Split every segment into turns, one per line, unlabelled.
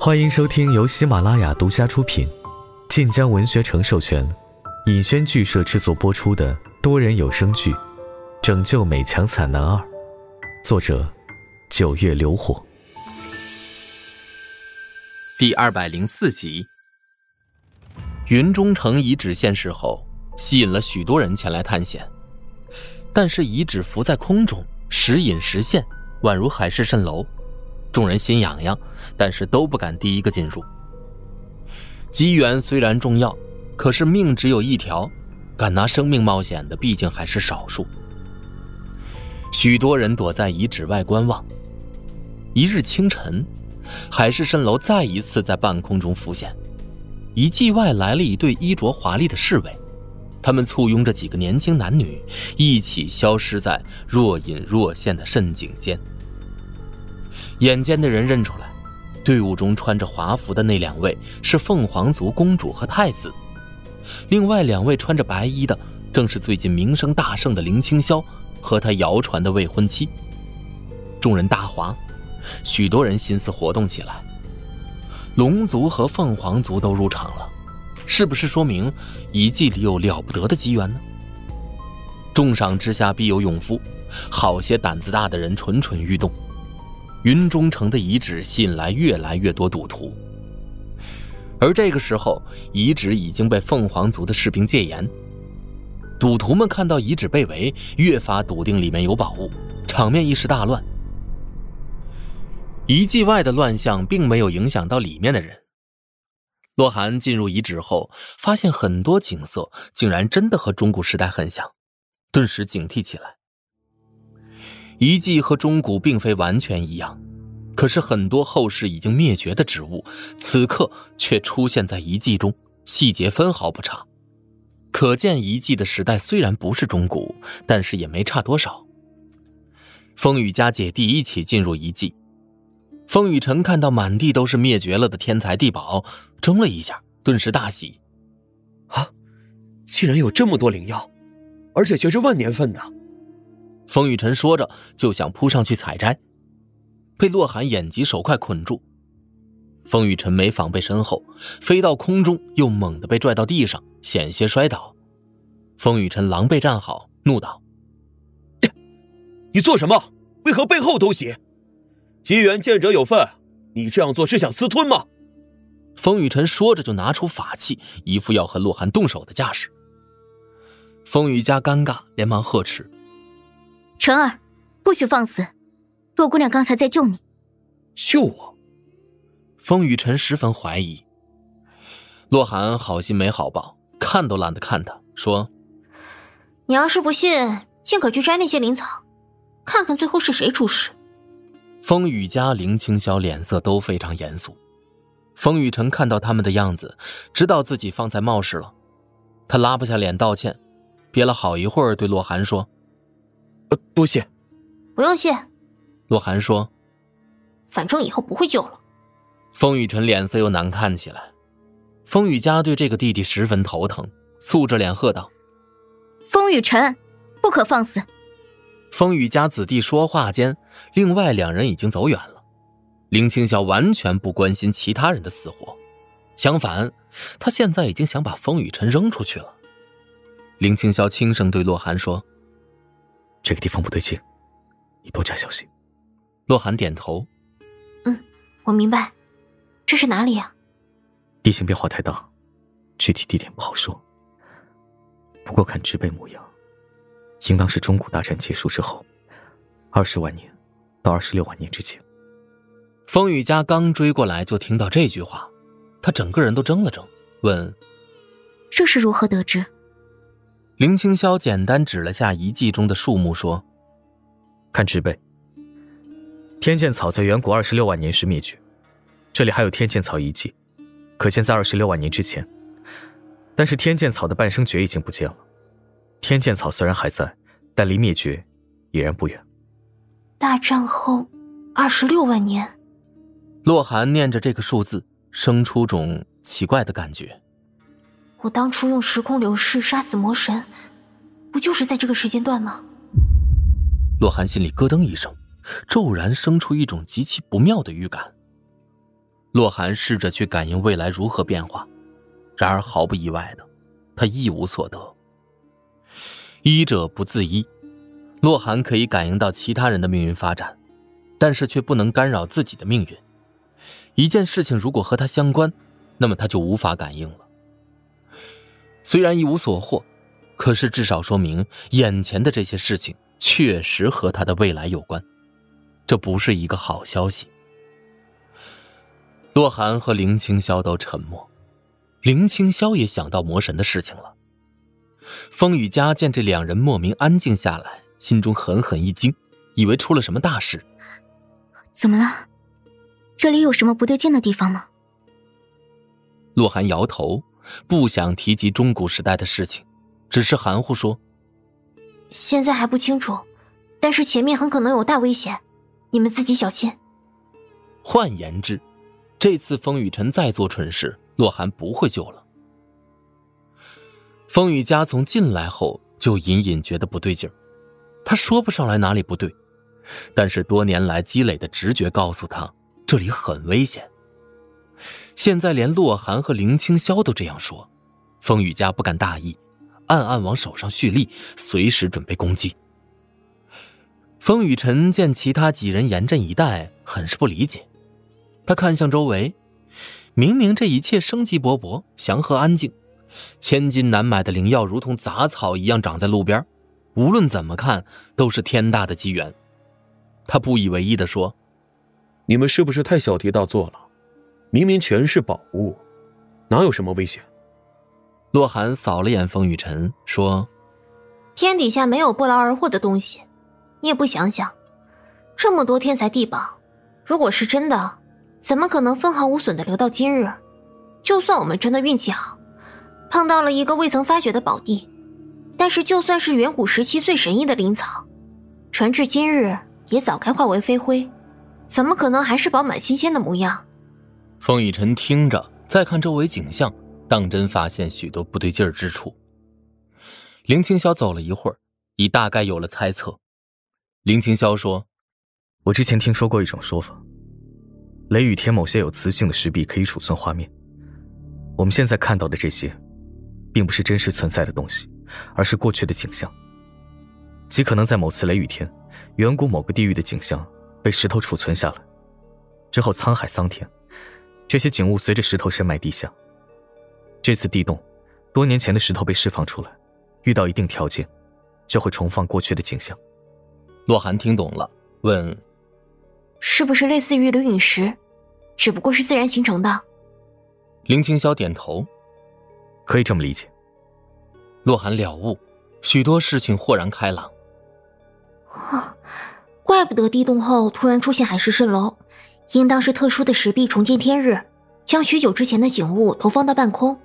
欢迎收听由喜马拉雅独家出品、晋江文学城授权、尹轩剧社制作播出的多人有声剧《拯救美强惨男二》，作者：九月流火，
第二百零四集。云中城遗址现世后，吸引了许多人前来探险，但是遗址浮在空中，时隐时现，宛如海市蜃楼。众人心痒痒，但是都不敢第一个进入。机缘虽然重要，可是命只有一条，敢拿生命冒险的毕竟还是少数。许多人躲在遗址外观望。一日清晨，海市蜃楼再一次在半空中浮现，遗迹外来了一对衣着华丽的侍卫，他们簇拥着几个年轻男女，一起消失在若隐若现的蜃景间。眼尖的人认出来，队伍中穿着华服的那两位是凤凰族公主和太子，另外两位穿着白衣的正是最近名声大盛的林青霄和他谣传的未婚妻。众人大哗，许多人心思活动起来。龙族和凤凰族都入场了，是不是说明遗迹里有了不得的机缘呢？重赏之下必有勇夫，好些胆子大的人蠢蠢欲动。云中城的遗址吸引来越来越多赌徒，而这个时候，遗址已经被凤凰族的士兵戒严。赌徒们看到遗址被围，越发笃定里面有宝物，场面一时大乱。遗迹外的乱象并没有影响到里面的人。洛寒进入遗址后，发现很多景色竟然真的和中古时代很像，顿时警惕起来。遗迹和中古并非完全一样，可是很多后世已经灭绝的植物，此刻却出现在遗迹中，细节分毫不差。可见遗迹的时代虽然不是中古，但是也没差多少。风雨家姐弟一起进入遗迹，风雨晨看到满地都是灭绝了的天才地宝，怔了一下，顿时大喜：“
啊，竟然有这么多灵药，而且全是万年份的！”
风雨晨说着，就想扑上去采摘，被洛寒眼疾手快捆住。风雨晨没防备身后，飞到空中，又猛地被拽到地上，险些摔倒。风雨晨狼狈站好，怒道：“
你做什么？为何背后偷袭？机缘见者有份，你这样做是想私吞吗？”
风雨晨说着，就拿出法器，一副要和洛寒动手的架势。风雨家尴尬，连忙呵斥。
晨儿，不许放肆！洛姑娘刚才在救你，
救我。
风雨晨十分怀疑。洛寒好心没好报，看都懒得看他，说：“
你要是不信，尽可去摘那些灵草，看看最后是谁出事。”
风雨家林清霄脸色都非常严肃。风雨晨看到他们的样子，知道自己方才冒失了，他拉不下脸道歉，憋了好一会儿，对洛寒说。
呃，多谢，
不用谢。
洛寒说：“
反正以后不会救了。”
风雨晨脸色又难看起来。风雨家对这个弟弟十分头疼，素着脸喝道：“
风雨晨，不可放肆！”
风雨家子弟说话间，另外两人已经走远了。林青霄完全不关心其他人的死活，相反，他现在已经想把风雨晨扔出去了。林青霄轻声对洛寒说。
这个地方不对劲，你多加小心。
洛寒点头，
嗯，我明白。这是哪里呀？
地形变化太大，具体地点不好说。不过看植被模样，应当是中古大战结束之后，二十万年到二十六万年之间。
风雨家刚追过来，就听到这句话，他整个人都怔了怔，问：“
这是如何得知？”
林青霄简单指了下遗迹中的树木，说：“
看植被，天剑草在远古二十六万年时灭绝，这里还有天剑草遗迹，可见在二十六万年之前。但是天剑草的半生诀已经不见了。天剑草虽然还在，但离灭绝已然不远。
大战后二十六万年。”
洛寒念着这个数字，生出种奇怪的感觉。
我当初用时空流逝杀死魔神，不就是在这个时间段吗？
洛寒心里咯噔一声，骤然生出一种极其不妙的预感。洛寒试着去感应未来如何变化，然而毫不意外的，他一无所得。医者不自医，洛寒可以感应到其他人的命运发展，但是却不能干扰自己的命运。一件事情如果和他相关，那么他就无法感应了。虽然一无所获，可是至少说明眼前的这些事情确实和他的未来有关，这不是一个好消息。洛寒和林清霄都沉默，林清霄也想到魔神的事情了。风雨家见这两人莫名安静下来，心中狠狠一惊，以为出了什么大事。
怎么了？这里有什么不对劲的地方吗？
洛寒摇头，不想提及中古时代的事情，只是含糊说：“
现在还不清楚，但是前面很可能有大危险，你们自己小心。”
换言之。这次风雨晨再做蠢事，洛寒不会救了。风雨家从进来后就隐隐觉得不对劲儿，他说不上来哪里不对，但是多年来积累的直觉告诉他这里很危险。现在连洛寒和林清霄都这样说，风雨家不敢大意，暗暗往手上蓄力，随时准备攻击。风雨晨见其他几人严阵以待，很是不理解。他看向周围，明明这一切生机勃勃、祥和安静，千金难买的灵药如同杂草一样长在路边，无论怎么看都是天大的机缘。他不以为意地说：“
你们是不是太小题大做了？明明全是宝物，哪有什么危险？”
洛寒扫了眼风雨尘，说：“
天底下没有不劳而获的东西，你也不想想，这么多天才地宝，如果是真的。”怎么可能分毫无损的留到今日？就算我们真的运气好，碰到了一个未曾发掘的宝地，但是就算是远古时期最神异的灵草，传至今日也早该化为飞灰，怎么可能还是饱满新鲜的模样？
风雨晨听着，再看周围景象，当真发现许多不对劲儿之处。林青霄走了一会儿，已大概有了猜测。林青霄说：“
我之前听说过一种说法。”雷雨天某些有磁性的石壁可以储存画面。我们现在看到的这些，并不是真实存在的东西，而是过去的景象。极可能在某次雷雨天，远古某个地域的景象被石头储存下来，之后沧海桑田，这些景物随着石头深埋地下。这次地洞，多年前的石头被释放出来，遇到一定条件，就会重放过去的景象。
洛寒听懂了，问。
是不是类似于流陨石，只不过是自然形成的？
林青霄点头，
可以这么理解。
洛寒了悟，许多事情豁然开朗。
啊，怪不得地洞后突然出现海市蜃楼，应当是特殊的石壁重见天日，将许久之前的景物投放到半空，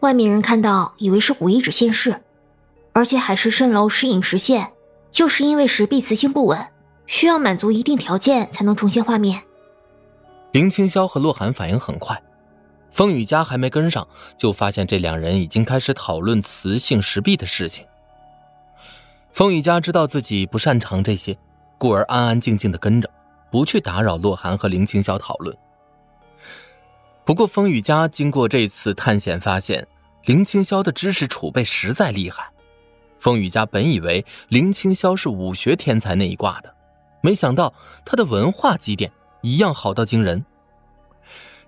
外面人看到以为是古遗址现世。而且海市蜃楼时隐时现，就是因为石壁磁性不稳。需要满足一定条件才能重现画面。
林青霄和洛寒反应很快，风雨家还没跟上，就发现这两人已经开始讨论磁性石壁的事情。风雨家知道自己不擅长这些，故而安安静静的跟着，不去打扰洛寒和林青霄讨论。不过风雨家经过这次探险，发现林青霄的知识储备实在厉害。风雨家本以为林青霄是武学天才那一挂的。没想到他的文化积淀一样好到惊人。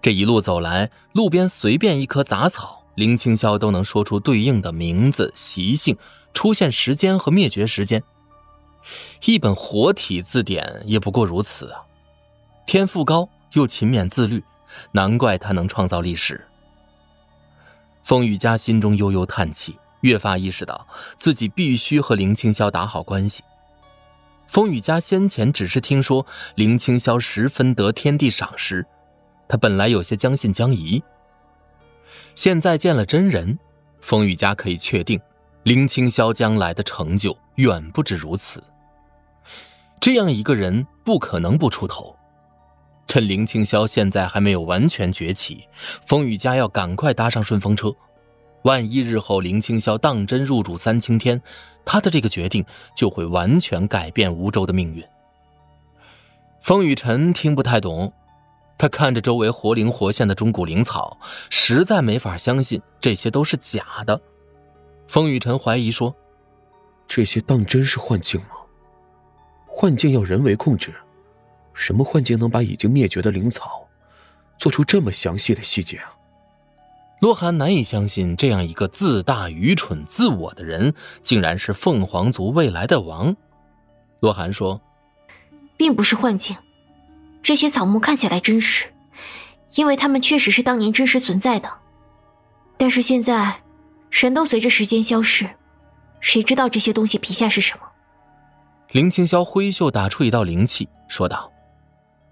这一路走来，路边随便一棵杂草，林青霄都能说出对应的名字、习性、出现时间和灭绝时间。一本活体字典也不过如此啊！天赋高又勤勉自律，难怪他能创造历史。风雨家心中悠悠叹气，越发意识到自己必须和林青霄打好关系。风雨家先前只是听说林青霄十分得天地赏识，他本来有些将信将疑。现在见了真人，风雨家可以确定，林青霄将来的成就远不止如此。这样一个人不可能不出头。趁林青霄现在还没有完全崛起，风雨家要赶快搭上顺风车。万一日后林青霄当真入主三清天，他的这个决定就会完全改变梧州的命运。风雨晨听不太懂，他看着周围活灵活现的中古灵草，实在没法相信这些都是假的。风雨晨怀疑说：“
这些当真是幻境吗？幻境要人为控制，什么幻境能把已经灭绝的灵草做出这么详细的细节啊？”
洛寒难以相信，这样一个自大、愚蠢、自我的人，竟然是凤凰族未来的王。洛寒说：“
并不是幻境。”这些草木看起来真实，因为它们确实是当年真实存在的。但是现在，神都随着时间消逝，谁知道这些东西皮下是什么？
林清霄挥袖打出一道灵气，说道：“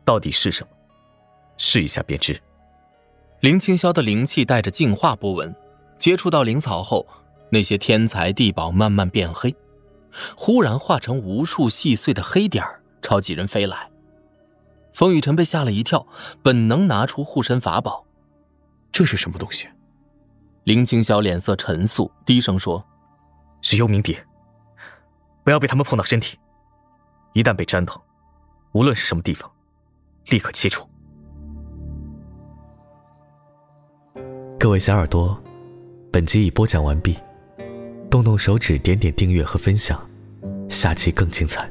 到底是什么？试一下便知。”
林清霄的灵气带着净化波纹，接触到灵草后，那些天材地宝慢慢变黑，忽然化成无数细碎的黑点儿，朝几人飞来。风雨晨被吓了一跳，本能拿出护身法宝。
这是什么东西？
林清霄脸色沉肃，低声说：“
是幽冥蝶，不要被他们碰到身体，一旦被粘到，无论是什么地方，立刻切除。”
各位小耳朵，本集已播讲完毕，动动手指点点订阅和分享，下期更精彩。